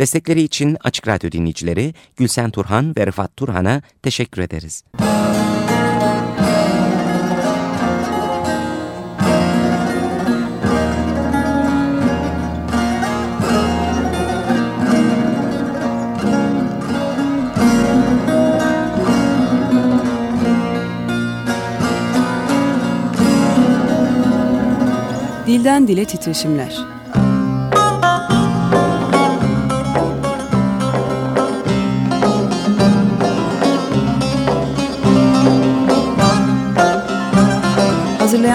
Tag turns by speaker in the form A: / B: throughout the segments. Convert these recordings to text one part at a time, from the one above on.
A: Destekleri için Açık Radyo dinleyicileri Gülsen Turhan ve Rıfat Turhan'a teşekkür ederiz.
B: Dilden Dile Titreşimler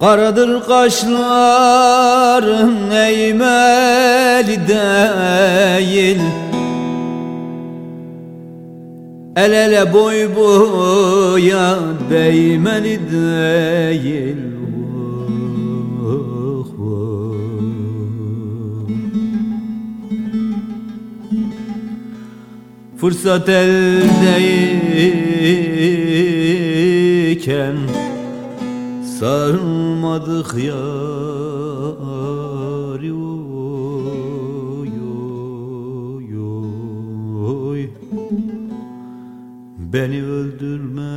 C: Karadır kaşların eğmeli değil El ele boy boya değmeli değil oh, oh. Fırsat eldeyken Sarmadık yar oy, oy, oy. Beni öldürme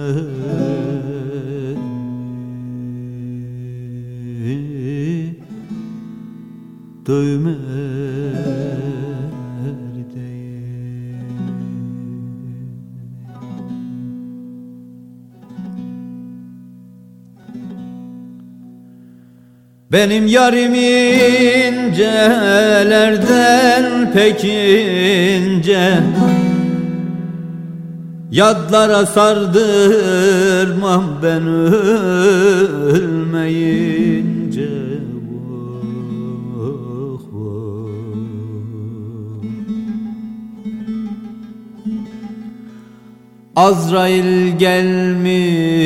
C: Dövme Benim yarim incelerden pek ince Yadlara sardırmam ben ölmeyince oh. Azrail gelmiştir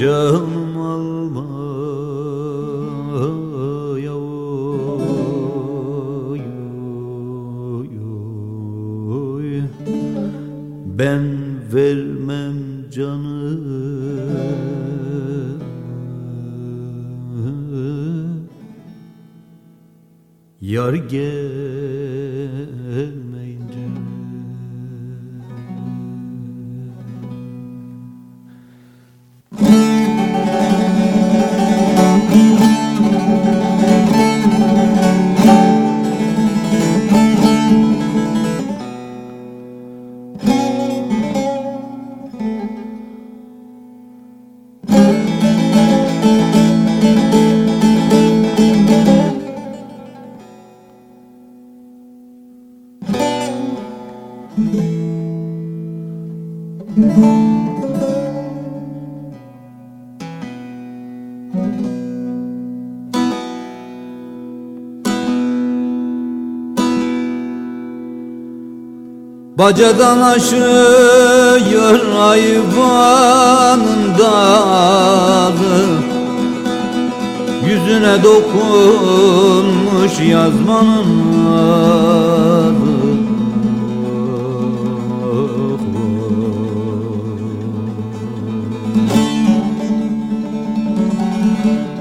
C: canım alma ya. Ben vermem canı Yar gelmeyince Bacadan aşıyor hayvanın dağı Yüzüne dokunmuş yazmanın adı.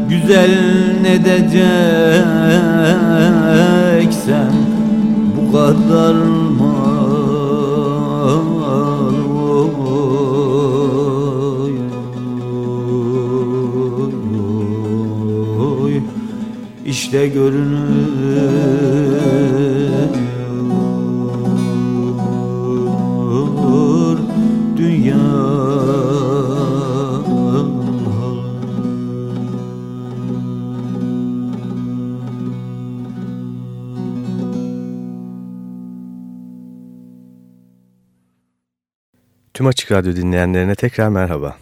C: Güzel ne diyeceksen bu kadar işte görünür dünya
D: Tüm Açık Radyo dinleyenlerine tekrar merhaba.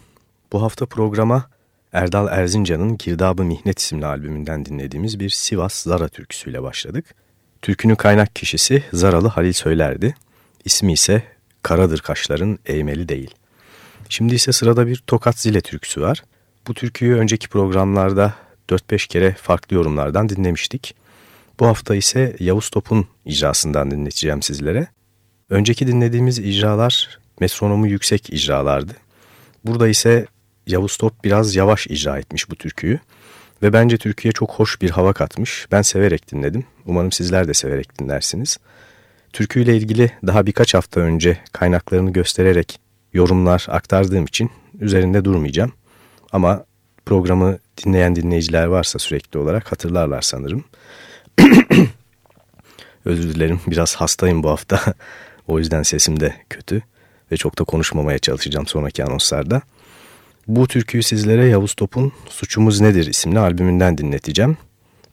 D: Bu hafta programa Erdal Erzincan'ın Girdabı Mihnet isimli albümünden dinlediğimiz bir Sivas Zara türküsüyle başladık. Türkünün kaynak kişisi Zaralı Halil Söyler'di. İsmi ise Karadır Kaşların Eğmeli Değil. Şimdi ise sırada bir Tokat Zile türküsü var. Bu türküyü önceki programlarda 4-5 kere farklı yorumlardan dinlemiştik. Bu hafta ise Yavuz Top'un icrasından dinleteceğim sizlere. Önceki dinlediğimiz icralar metronomu yüksek icralardı. Burada ise Yavuz Top biraz yavaş icra etmiş bu türküyü. Ve bence türküye çok hoş bir hava katmış. Ben severek dinledim. Umarım sizler de severek dinlersiniz. Türküyle ilgili daha birkaç hafta önce kaynaklarını göstererek yorumlar aktardığım için üzerinde durmayacağım. Ama programı dinleyen dinleyiciler varsa sürekli olarak hatırlarlar sanırım. Özür dilerim biraz hastayım bu hafta. o yüzden sesim de kötü ve çok da konuşmamaya çalışacağım sonraki anonslarda. Bu türküyü sizlere Yavuz Top'un Suçumuz Nedir isimli albümünden dinleteceğim.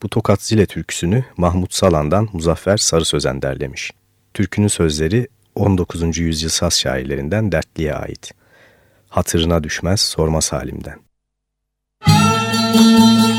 D: Bu Tokat Zile türküsünü Mahmut Salan'dan Muzaffer Sarı Sözen derlemiş. Türkünün sözleri 19. yüzyıl saz şairlerinden Dertli'ye ait. Hatırına düşmez sormaz halimden. Müzik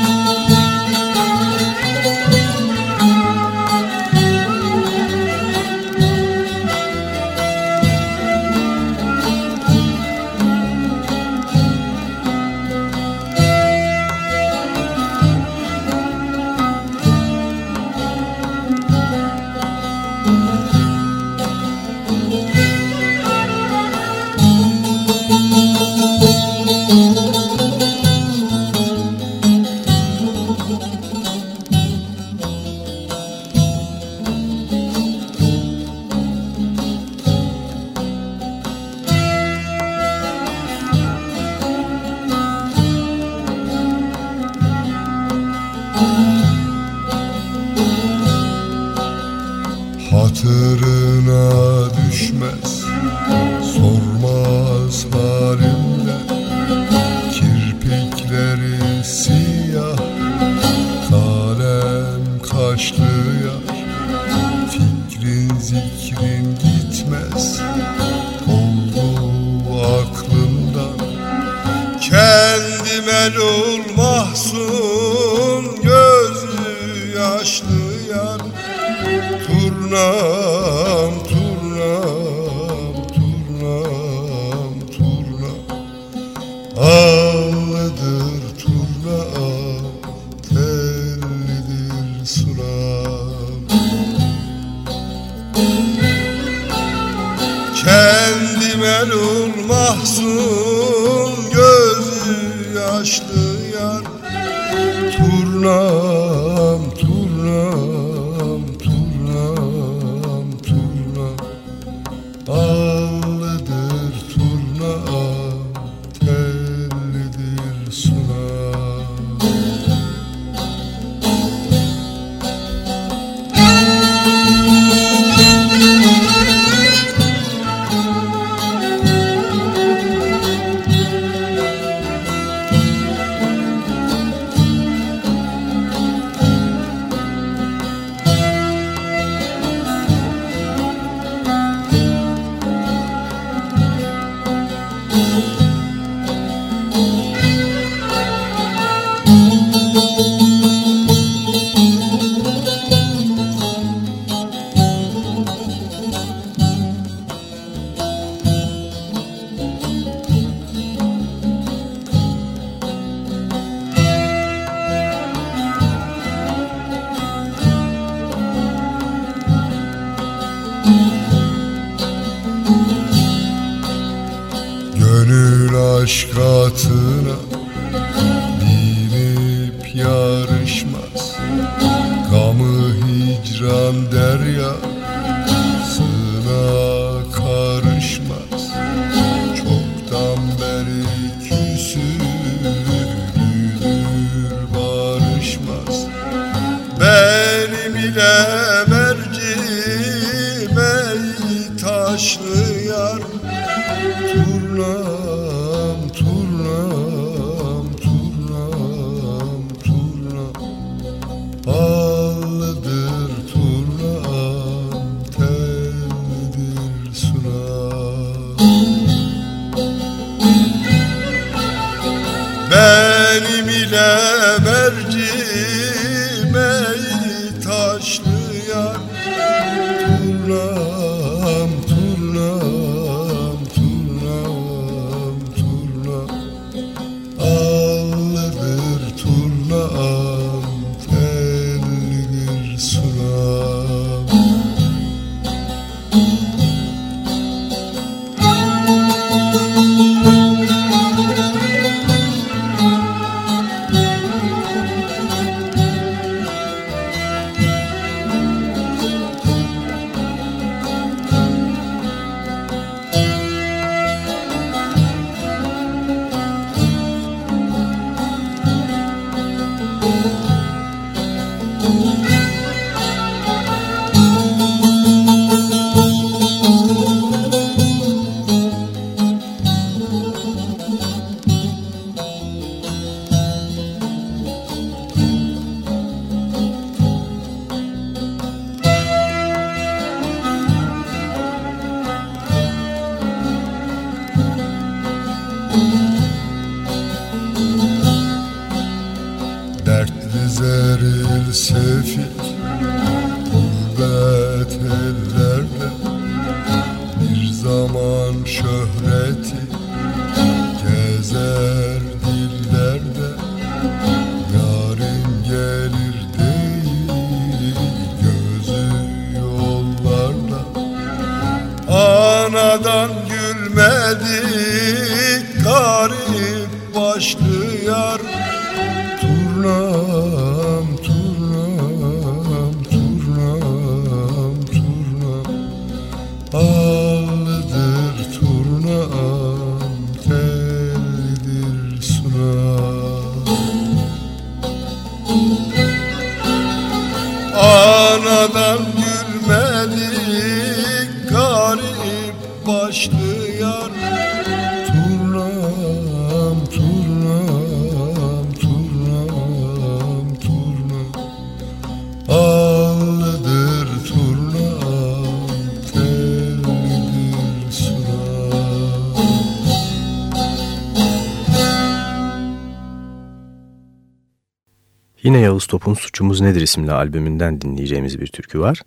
D: Yavuz Top'un Suçumuz Nedir isimli albümünden dinleyeceğimiz bir türkü var.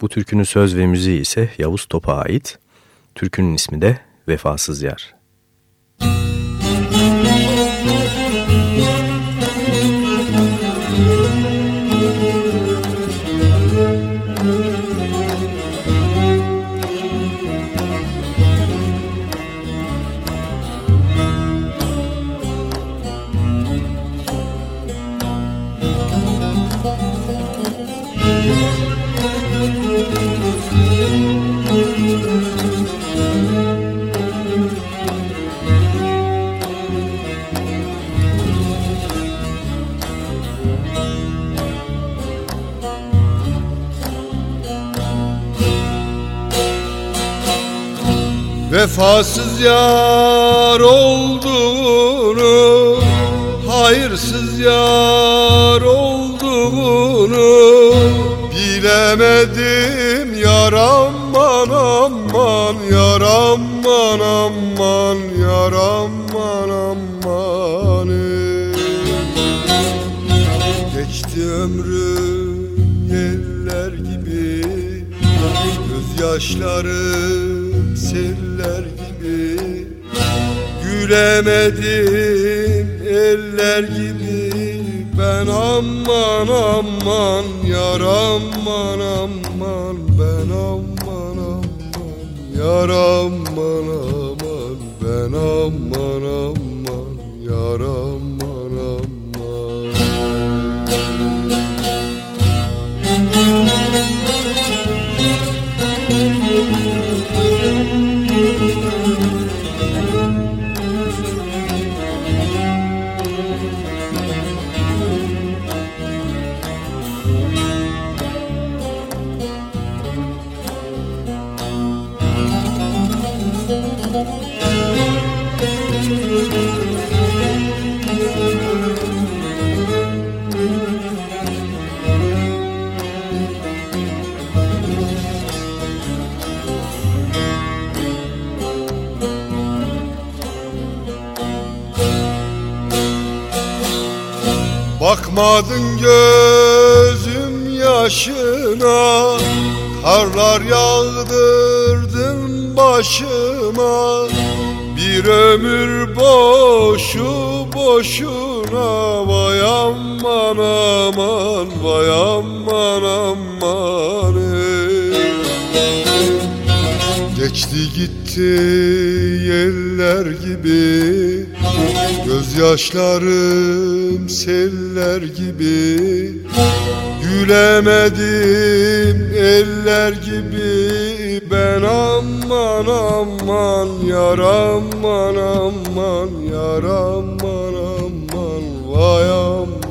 D: Bu türkünün söz ve müziği ise Yavuz Top'a ait. Türkünün ismi de Vefasız Yar.
E: Vefasız yar olduğunu Hayırsız yar olduğunu Bilemedim. Yar aman aman Yar aman aman Yar aman aman. Geçti ömrüm yeller gibi Gözyaşlarım gibi Gülemedim eller gibi. Ben aman aman Yar aman aman. Ben aman aman Yar aman aman. Ben aman Bakmadın gözüm yaşına Karlar yağdırdın başıma. Bir ömür boşu boşuna Vay aman aman vay aman aman. Geçti gitti yeller gibi Gözyaşlarım seller gibi Gülemedim eller gibi. Ben aman aman yar aman aman yar aman aman Vay aman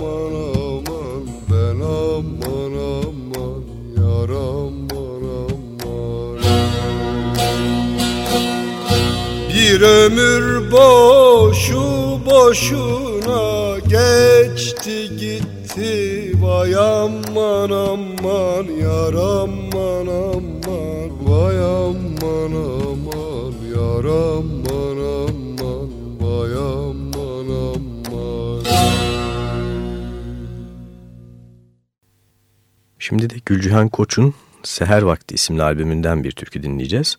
E: Bir ömür boşu boşuna geçti gitti Vay aman aman yar aman aman Vay aman aman yar aman aman Vay aman aman
D: Şimdi de Gülcühan Koç'un Seher Vakti isimli albümünden bir türkü dinleyeceğiz.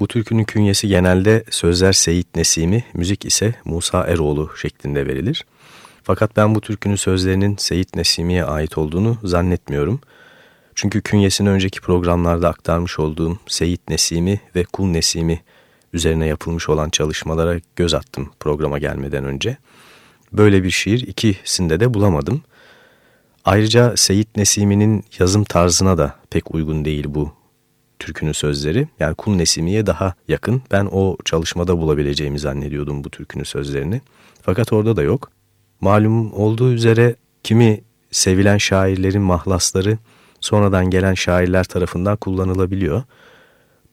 D: Bu türkünün künyesi genelde sözler Seyit Nesimi, müzik ise Musa Eroğlu şeklinde verilir. Fakat ben bu türkünün sözlerinin Seyit Nesimi'ye ait olduğunu zannetmiyorum. Çünkü künyesini önceki programlarda aktarmış olduğum Seyit Nesimi ve Kul Nesimi üzerine yapılmış olan çalışmalara göz attım programa gelmeden önce. Böyle bir şiir ikisinde de bulamadım. Ayrıca Seyit Nesimi'nin yazım tarzına da pek uygun değil bu türkünün sözleri. Yani Kul Nesimi'ye daha yakın. Ben o çalışmada bulabileceğimi zannediyordum bu türkünün sözlerini. Fakat orada da yok. Malum olduğu üzere kimi sevilen şairlerin mahlasları sonradan gelen şairler tarafından kullanılabiliyor.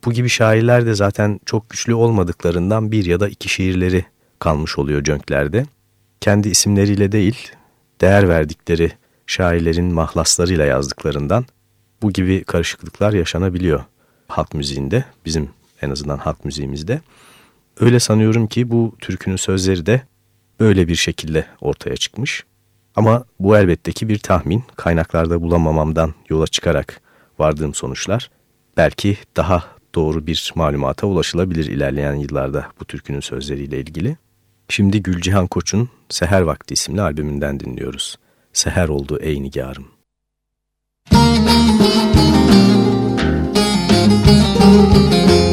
D: Bu gibi şairler de zaten çok güçlü olmadıklarından bir ya da iki şiirleri kalmış oluyor cönklerde. Kendi isimleriyle değil, değer verdikleri şairlerin mahlaslarıyla yazdıklarından bu gibi karışıklıklar yaşanabiliyor halk müziğinde, bizim en azından halk müziğimizde. Öyle sanıyorum ki bu türkünün sözleri de böyle bir şekilde ortaya çıkmış. Ama bu elbette ki bir tahmin, kaynaklarda bulamamamdan yola çıkarak vardığım sonuçlar. Belki daha doğru bir malumata ulaşılabilir ilerleyen yıllarda bu türkünün sözleriyle ilgili. Şimdi Gülcihan Koç'un Seher Vakti isimli albümünden dinliyoruz. Seher oldu ey nigarım.
F: Música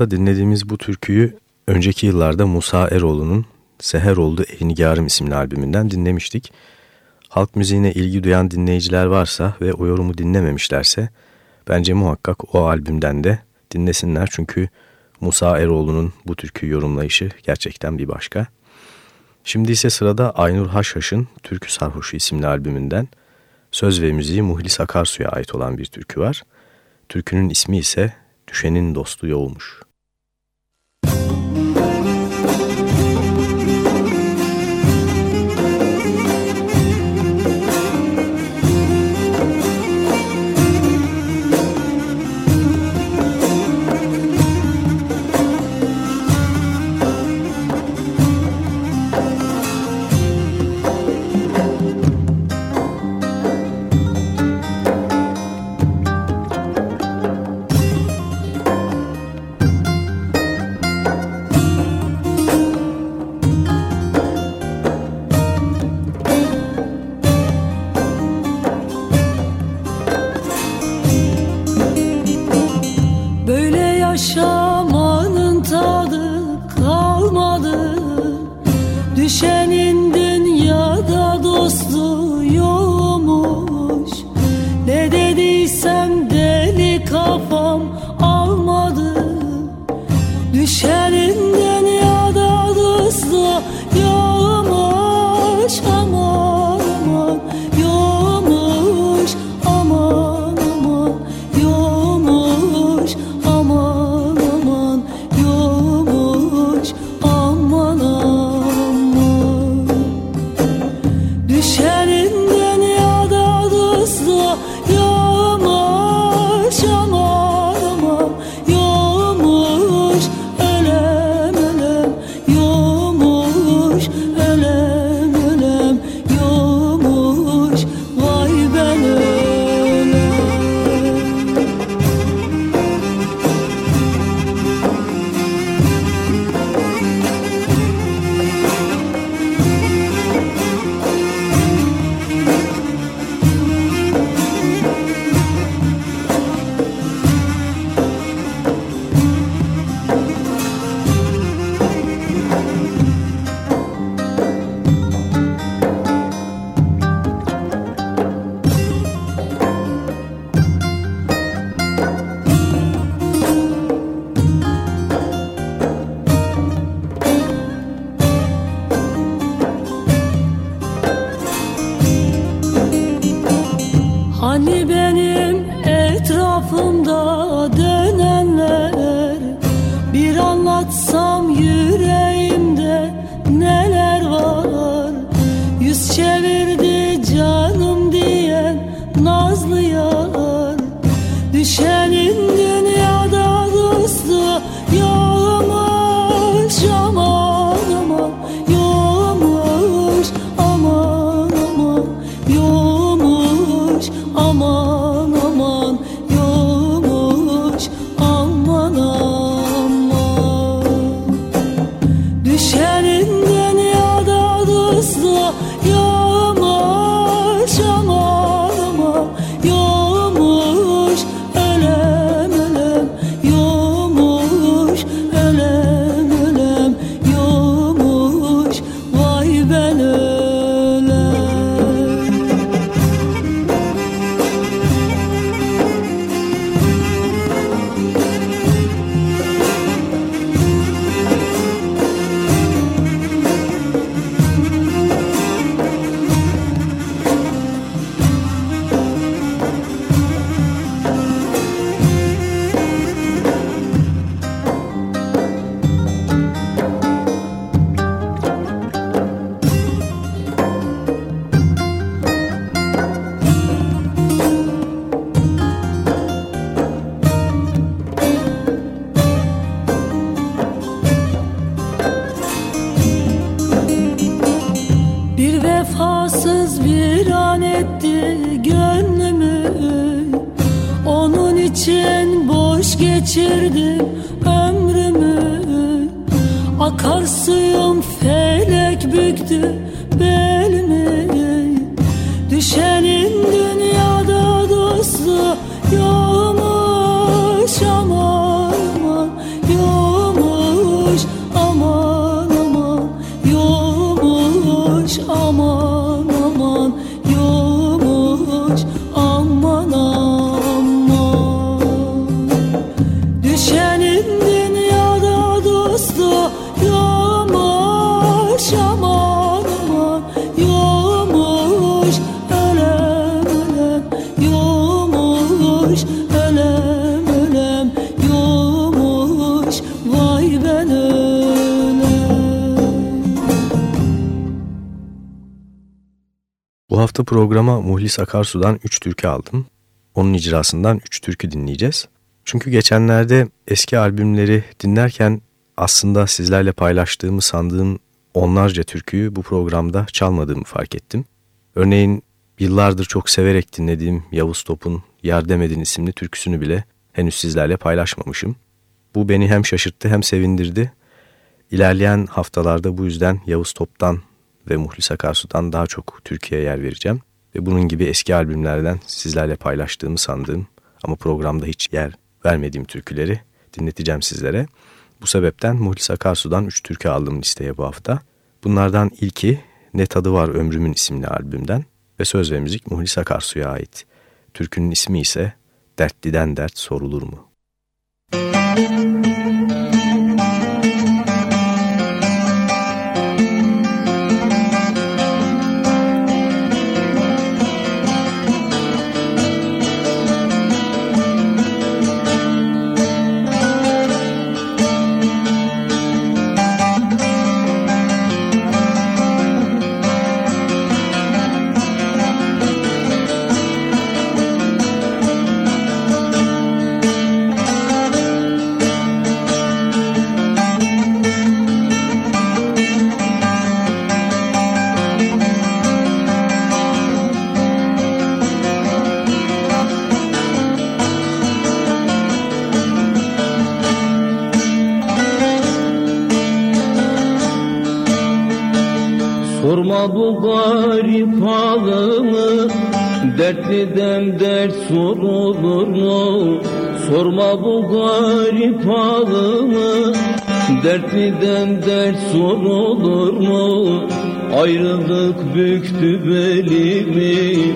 G: arada dinlediğimiz bu türküyü önceki yıllarda Musa Eroğlu'nun Seher Oldu Ehnigarım isimli albümünden dinlemiştik. Halk müziğine ilgi duyan dinleyiciler varsa ve o yorumu dinlememişlerse bence muhakkak o albümden de dinlesinler. Çünkü Musa Eroğlu'nun bu türkü yorumlayışı gerçekten bir başka. Şimdi ise sırada Aynur Haşhaş'ın Türkü Sarhoşu isimli albümünden söz ve müziği Muhlis Akarsu'ya ait olan bir türkü var. Türkünün ismi ise Düşenin Dostu Yoğumuş.
D: 6 programa Muhlis Akarsu'dan 3 türkü aldım. Onun icrasından 3 türkü dinleyeceğiz. Çünkü geçenlerde eski albümleri dinlerken aslında sizlerle paylaştığımı sandığım onlarca türküyü bu programda çalmadığımı fark ettim. Örneğin yıllardır çok severek dinlediğim Yavuz Top'un Yar Demedin isimli türküsünü bile henüz sizlerle paylaşmamışım. Bu beni hem şaşırttı hem sevindirdi. İlerleyen haftalarda bu yüzden Yavuz Top'tan ve Muhlis Akarsu'dan daha çok Türkiye'ye yer vereceğim. Ve bunun gibi eski albümlerden sizlerle paylaştığımı sandığım ama programda hiç yer vermediğim türküleri dinleteceğim sizlere. Bu sebepten Muhlis Akarsu'dan 3 türkü aldım listeye bu hafta. Bunlardan ilki Ne Tadı Var Ömrümün isimli albümden ve söz ve müzik Muhlis Akarsu'ya ait. Türkünün ismi ise Dertliden Dert Sorulur mu?
F: Bu garip halımı Dertliden dert sorulur mu? Sorma bu garip halımı Dertliden dert sorulur mu? Ayrılık büktü belimi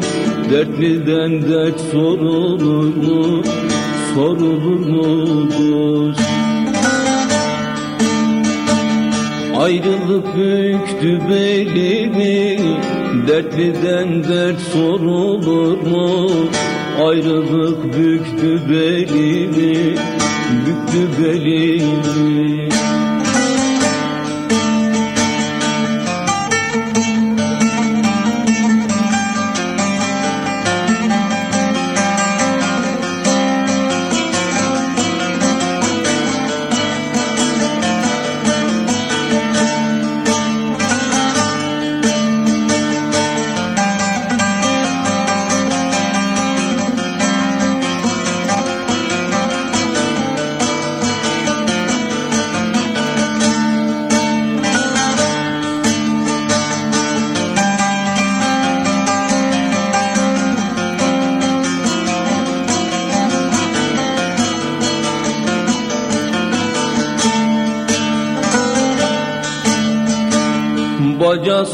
F: Dertliden dert sorulur mu? Sorulur mu dost? Ayrılık büktü belimi. Dertliden dert sorulur mu? Ayrılık büktü belimi. Büktü belimi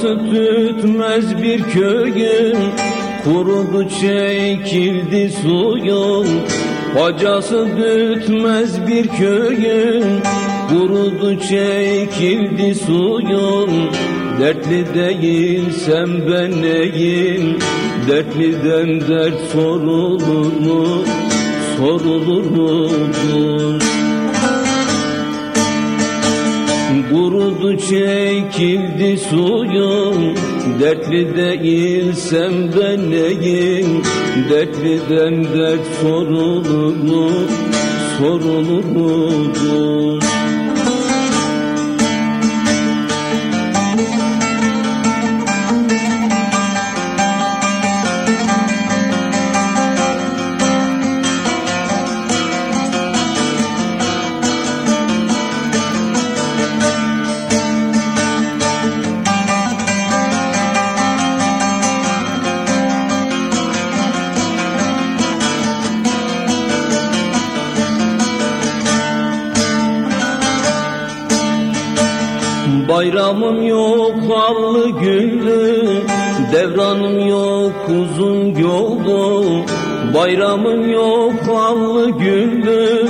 F: Bacası tütmez bir köyün? Kurudu çekildi suyun. Bacası tütmez bir köyün. Kurudu çekildi suyun. Dertli değilsem ben neyim? Dertliden dert sorulur mu? Sorulur mudur Kurudu çekildi suyum. Dertli değilsem ben neyim? Dertliden dert sorulur mu? Sorulur mudur Bayramım yok hallı güllü Devranım yok uzun yoldu Bayramım yok hallı güllü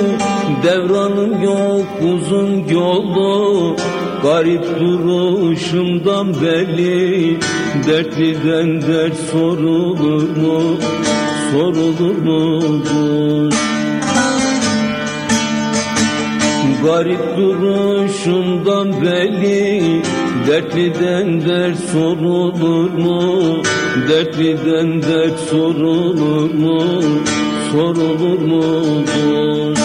F: Devranım yok uzun yoldu Garip duruşumdan belli Dertliden dert sorulur mu? Sorulur mu?
D: Garip duruşundan belli Dertliden dert sorulur mu? Dertliden dert sorulur mu? Sorulur mudur?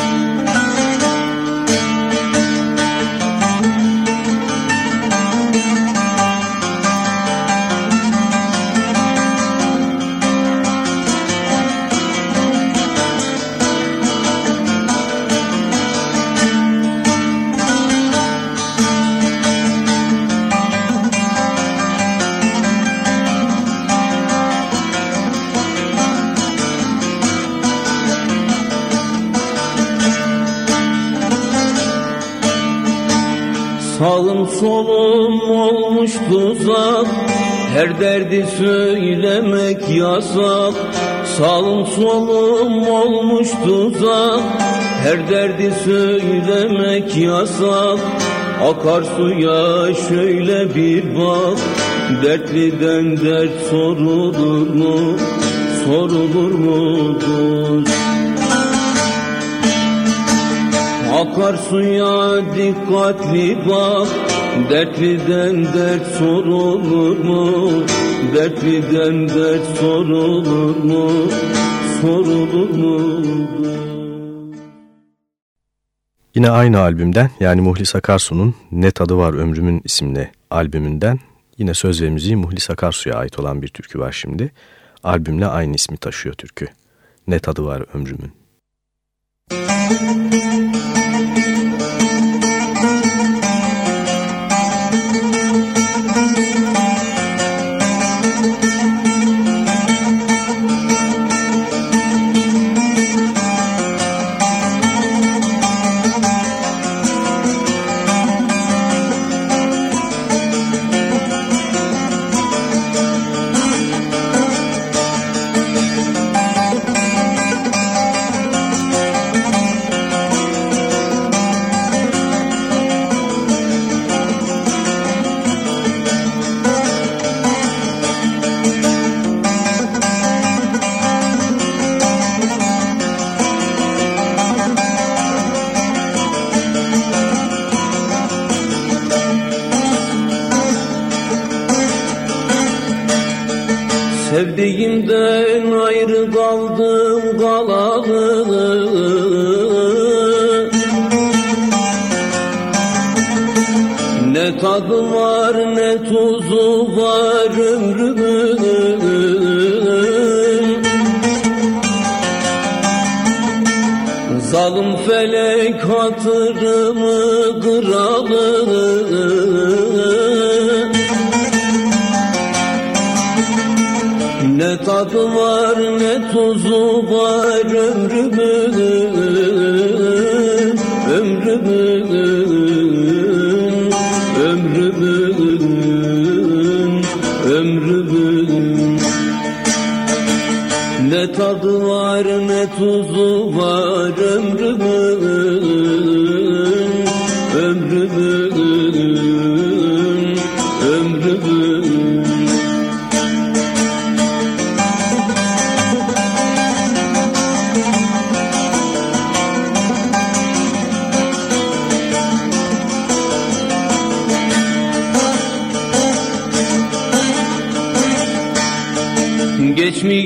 D: Sağım solum olmuş tuzak Her derdi söylemek yasak Sağım solum olmuş tuzak Her derdi söylemek yasak Akarsuya şöyle bir bak Dertliden dert sorulur mu? Sorulur mudur? Akarsuya dikkatli bak Dertliden dert sorulur mu? Dertliden dert sorulur mu? Sorulur mu?
F: Yine aynı albümden yani Muhlis Akarsu'nun Ne Tadı Var Ömrümün isimli albümünden yine söz ve müziği Muhlis Akarsu'ya ait olan bir türkü var şimdi. Albümle aynı ismi taşıyor türkü. Ne Tadı Var Ömrümün. Müzik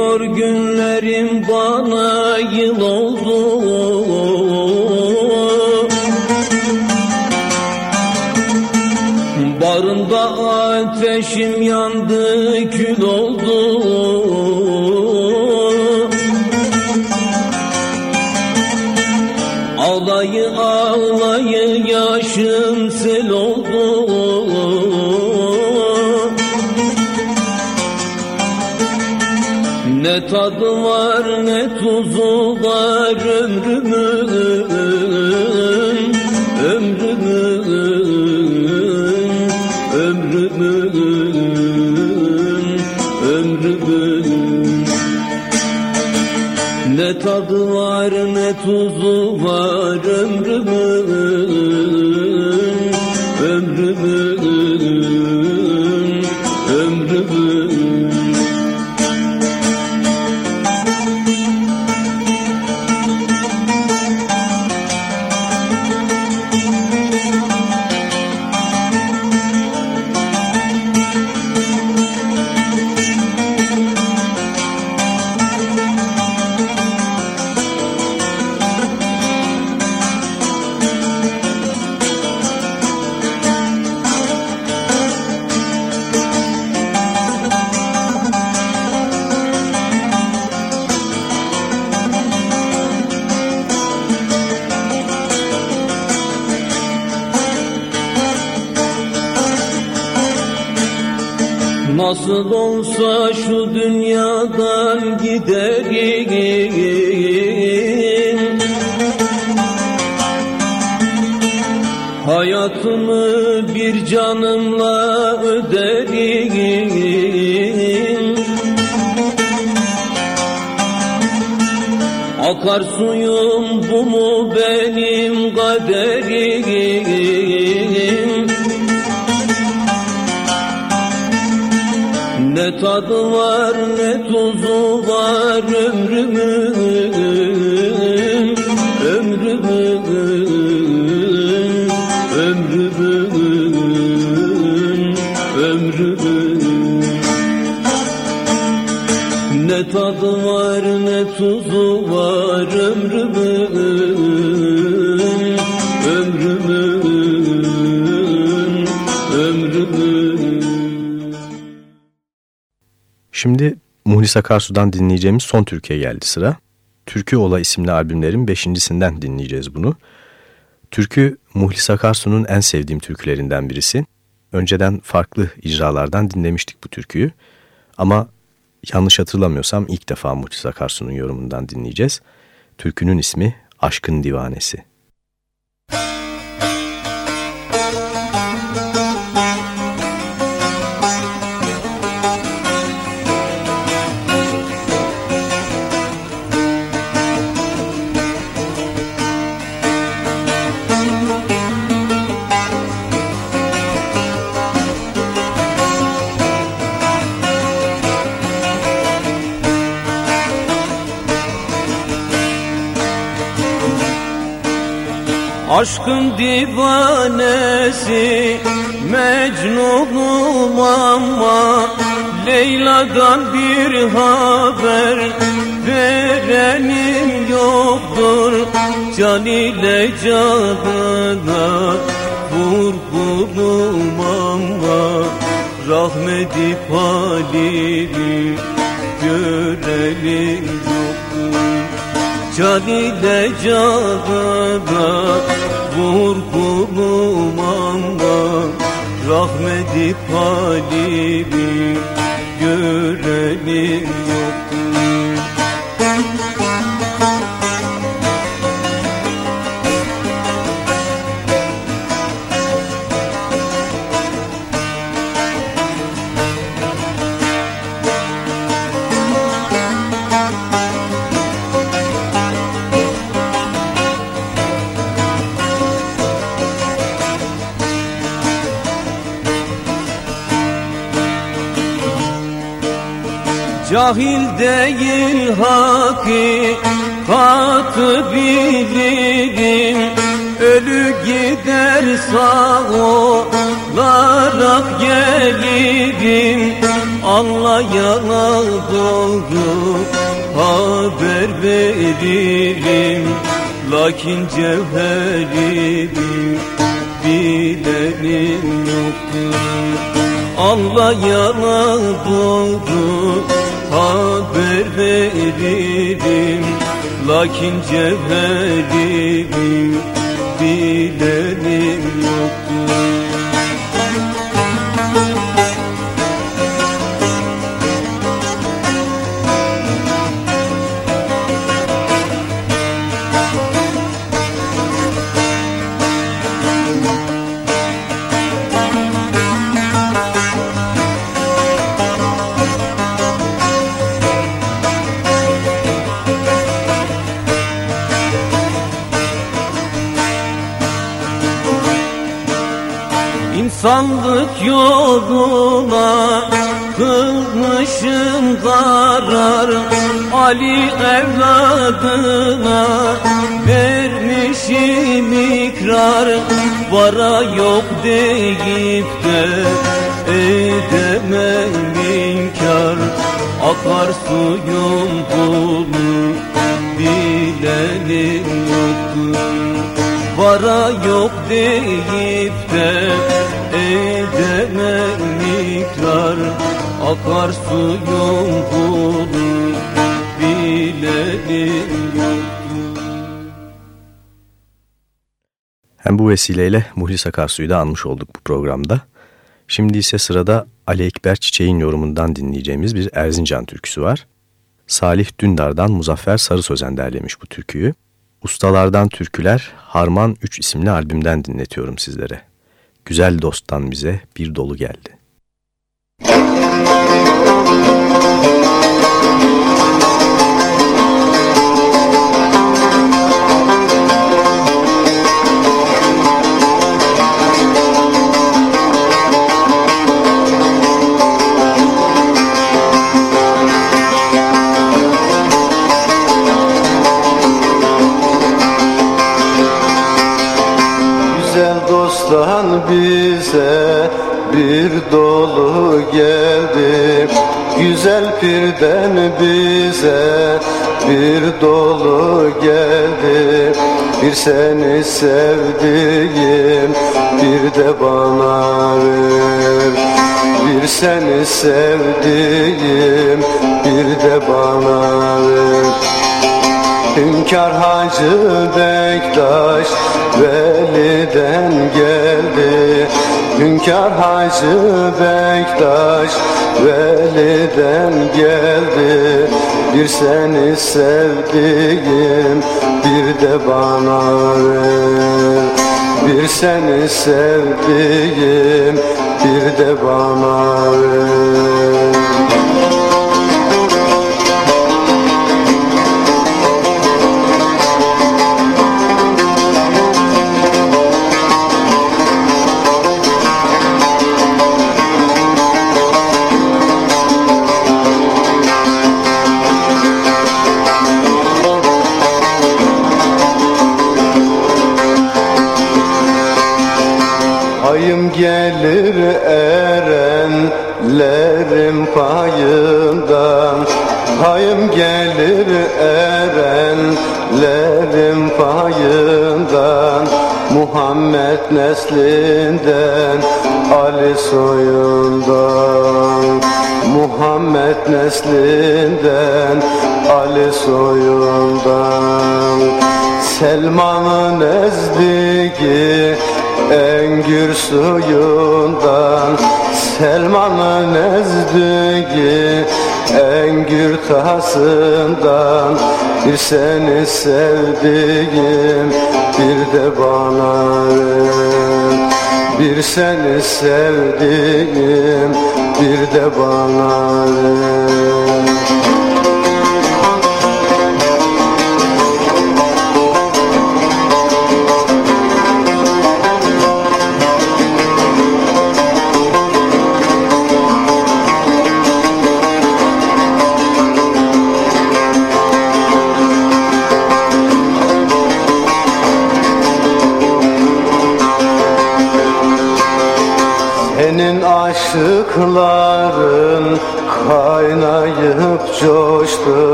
F: Geçmiyor günlerim bana yıl oldu. Barında ateşim yandı Nasıl olsa şu dünyadan giderim. Hayatımı bir canımla öderim. Akar suyum bu Ne
D: Şimdi Muhlis Akarsu'dan dinleyeceğimiz son Türkiye geldi sıra. Türkü Ola isimli albümlerin beşincisinden dinleyeceğiz bunu. Türkü Muhlis Akarsu'nun en sevdiğim türkülerinden birisi. Önceden farklı icralardan dinlemiştik bu türküyü. Ama yanlış hatırlamıyorsam ilk defa Muhlis Akarsu'nun yorumundan dinleyeceğiz. Türkünün ismi Aşkın Divanesi.
F: Aşkın divanesi Mecnunum ama Leyla'dan bir haber Verenim yoktur. Can ile canına Vurgunum ama Rahmeti palini Görelim Can ile canına vurgunum ama Rahmeti halimi görelim Cahil değil hakikatı bilirim Ölü gider sağ olarak gelirim Anlayana doğru haber veririm Lakin cevherimi bilenim yoktur. Anlayana doğru haber veririm Lakin cevherimi bilenim İnsanlık yoluna kılmışım zarar Ali evladına vermişim ikrar Vara yok deyip de edemem inkar. Akar suyum bunu bilenim yoktur Vara yok deyip de edemem ikrar Akar suyum bunu bilenim
D: Hem bu vesileyle Muhlis Akarsu'yu da anmış olduk bu programda. Şimdi ise sırada Ali Ekber Çiçek'in yorumundan dinleyeceğimiz bir Erzincan türküsü var. Salih Dündar'dan Muzaffer Sarı Sözen derlemiş bu türküyü. Ustalardan Türküler Harman 3 isimli albümden dinletiyorum sizlere. Güzel dosttan bize bir dolu geldi.
H: dosttan bize bir dolu geldi. Güzel pirden bize bir dolu geldi. Bir seni sevdiğim bir de bana ver. Bir seni sevdiğim bir de bana ver Hünkar Hacı Bektaş Veli'den geldi. Hünkar Hacı Bektaş Veli'den geldi. Bir seni sevdiğim bir de bana ver. Bir seni sevdiğim bir de bana ver Selman'ın ezdigi Engür suyundan. Selman'ın ezdiği Engür tasından. Bir seni sevdiğim Bir de bana ver. Bir seni sevdiğim Bir de bana ver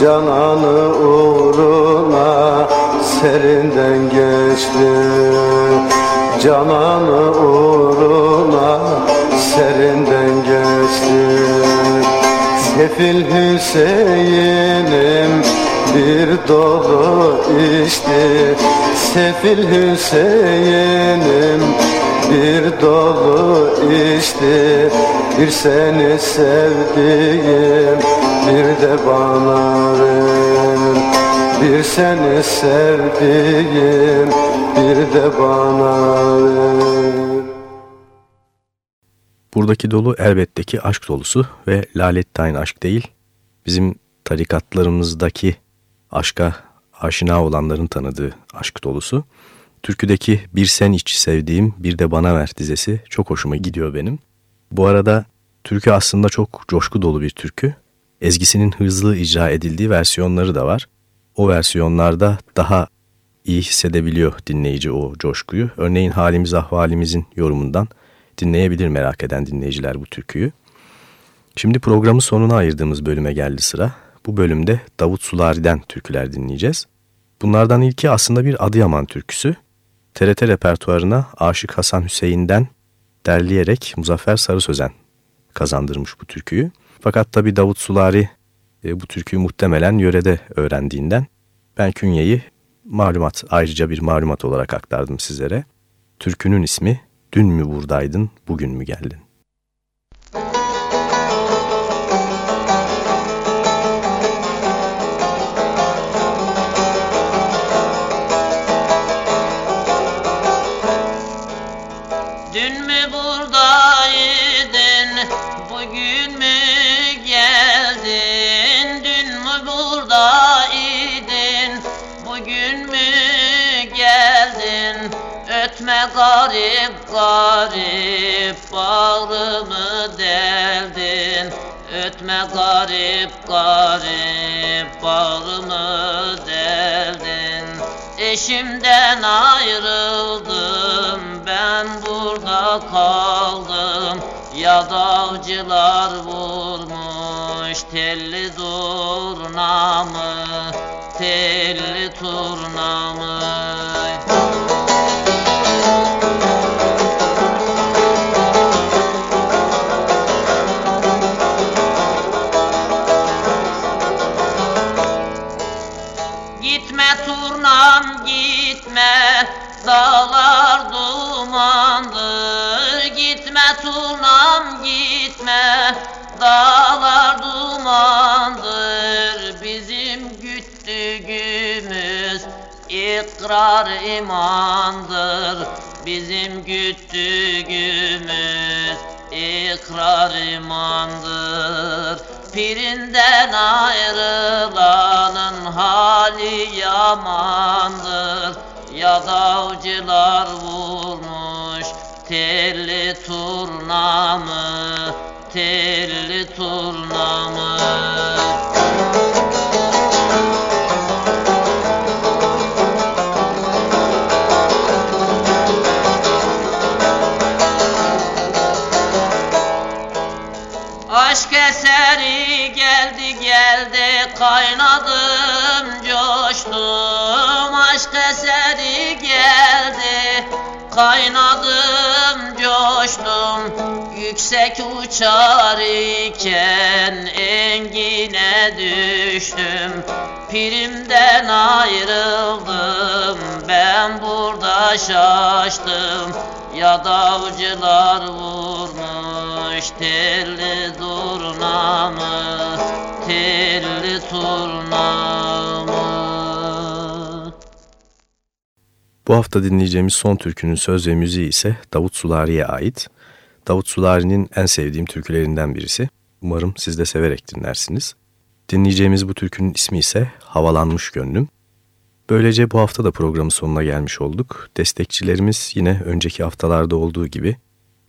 H: Cananı uğruna serinden geçti. Cananı uğruna serinden geçti. Sefil Hüseyin'im bir dolu içti. Sefil Hüseyin'im bir dolu içti Bir seni sevdiğim bir de bana ver Bir seni sevdiğim bir de bana ver
D: Buradaki dolu elbette ki aşk dolusu ve lalettayn aşk değil. Bizim tarikatlarımızdaki aşka aşina olanların tanıdığı aşk dolusu. Türküdeki bir sen iç sevdiğim bir de bana ver dizesi çok hoşuma gidiyor benim. Bu arada türkü aslında çok coşku dolu bir türkü. Ezgisinin hızlı icra edildiği versiyonları da var. O versiyonlarda daha iyi hissedebiliyor dinleyici o coşkuyu. Örneğin Halimiz Ahvalimizin yorumundan dinleyebilir merak eden dinleyiciler bu türküyü. Şimdi programın sonuna ayırdığımız bölüme geldi sıra. Bu bölümde Davut Sulari'den türküler dinleyeceğiz. Bunlardan ilki aslında bir Adıyaman türküsü. TRT repertuarına Aşık Hasan Hüseyin'den derleyerek Muzaffer Sarı Sözen kazandırmış bu türküyü. Fakat tabi Davut Sulari e, bu türküyü muhtemelen yörede öğrendiğinden Ben künyeyi malumat, ayrıca bir malumat olarak aktardım sizlere. Türkünün ismi Dün mü buradaydın, bugün mü geldin?
I: Garip garip bağrımı deldin. Ötme garip garip bağrımı deldin. Eşimden ayrıldım ben burada kaldım. Ya davcılar vurmuş telli zurnamı Telli turnamı gitme Dağlar dumandır Gitme turnam gitme. Dağlar dumandır Bizim güttüğümüz ikrar imandır Bizim güttüğümüz ikrar imandır. Pirinden ayrılanın hali yamandır Ya davcılar vurmuş telli turnamı Telli turnamı kaynadım coştum. Yüksek uçar iken engine düştüm. Pirimden ayrıldım ben burada şaştım. Ya davcılar vurmuş telli
D: Bu hafta dinleyeceğimiz son türkünün söz ve müziği ise Davut Sulari'ye ait. Davut Sulari'nin en sevdiğim türkülerinden birisi. Umarım siz de severek dinlersiniz. Dinleyeceğimiz bu türkünün ismi ise Havalanmış Gönlüm. Böylece bu hafta da programın sonuna gelmiş olduk. Destekçilerimiz yine önceki haftalarda olduğu gibi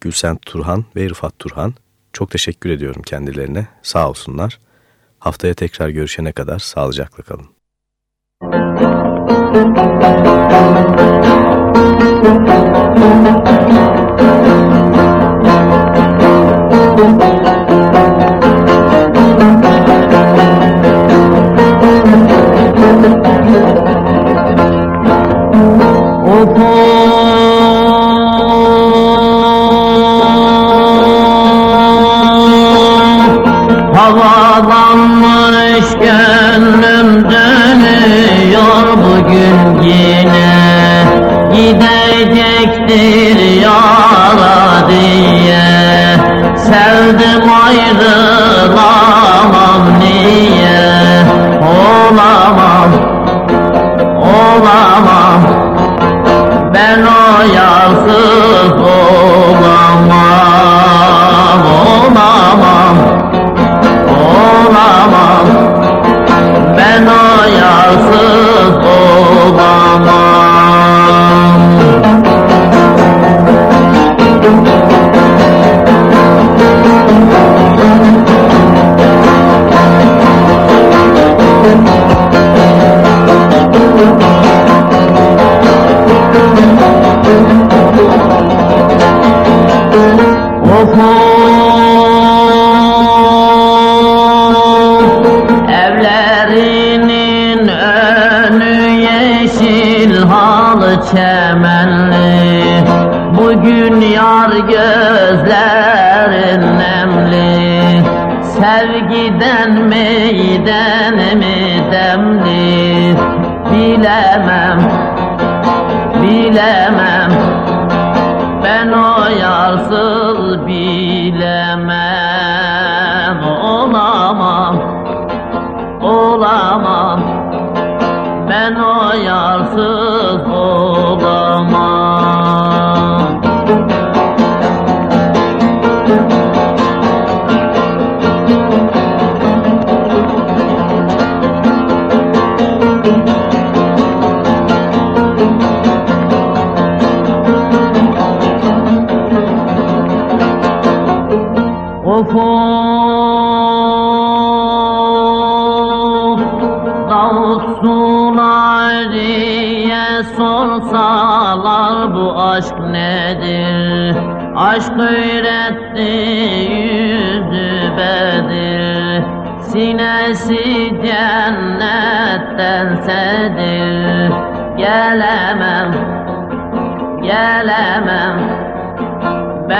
D: Gülsen Turhan ve Rıfat Turhan. Çok teşekkür ediyorum kendilerine. Sağ olsunlar. Haftaya tekrar görüşene kadar sağlıcakla kalın.
I: Havalanmış gönlüm yine Gidecektir yara diye. Sevdim ayrılamam niye? Olamam, olamam. Ben o yarsız olamam Oklahoma.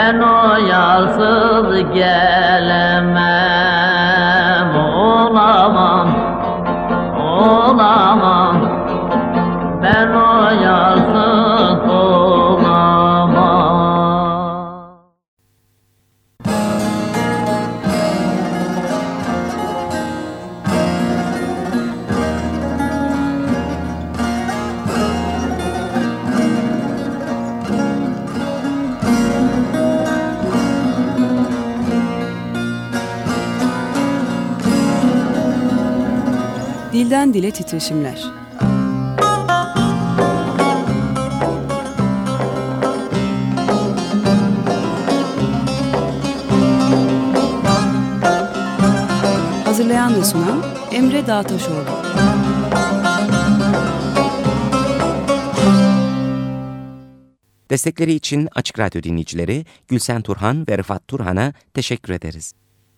I: Ben o yarsız gelemem
B: Dilden dile titreşimler. Hazırlayan ve sunan Emre Dağtaşoğlu.
A: Destekleri için Açık Radyo dinleyicileri Gülsen Turhan ve Rıfat Turhan'a teşekkür ederiz.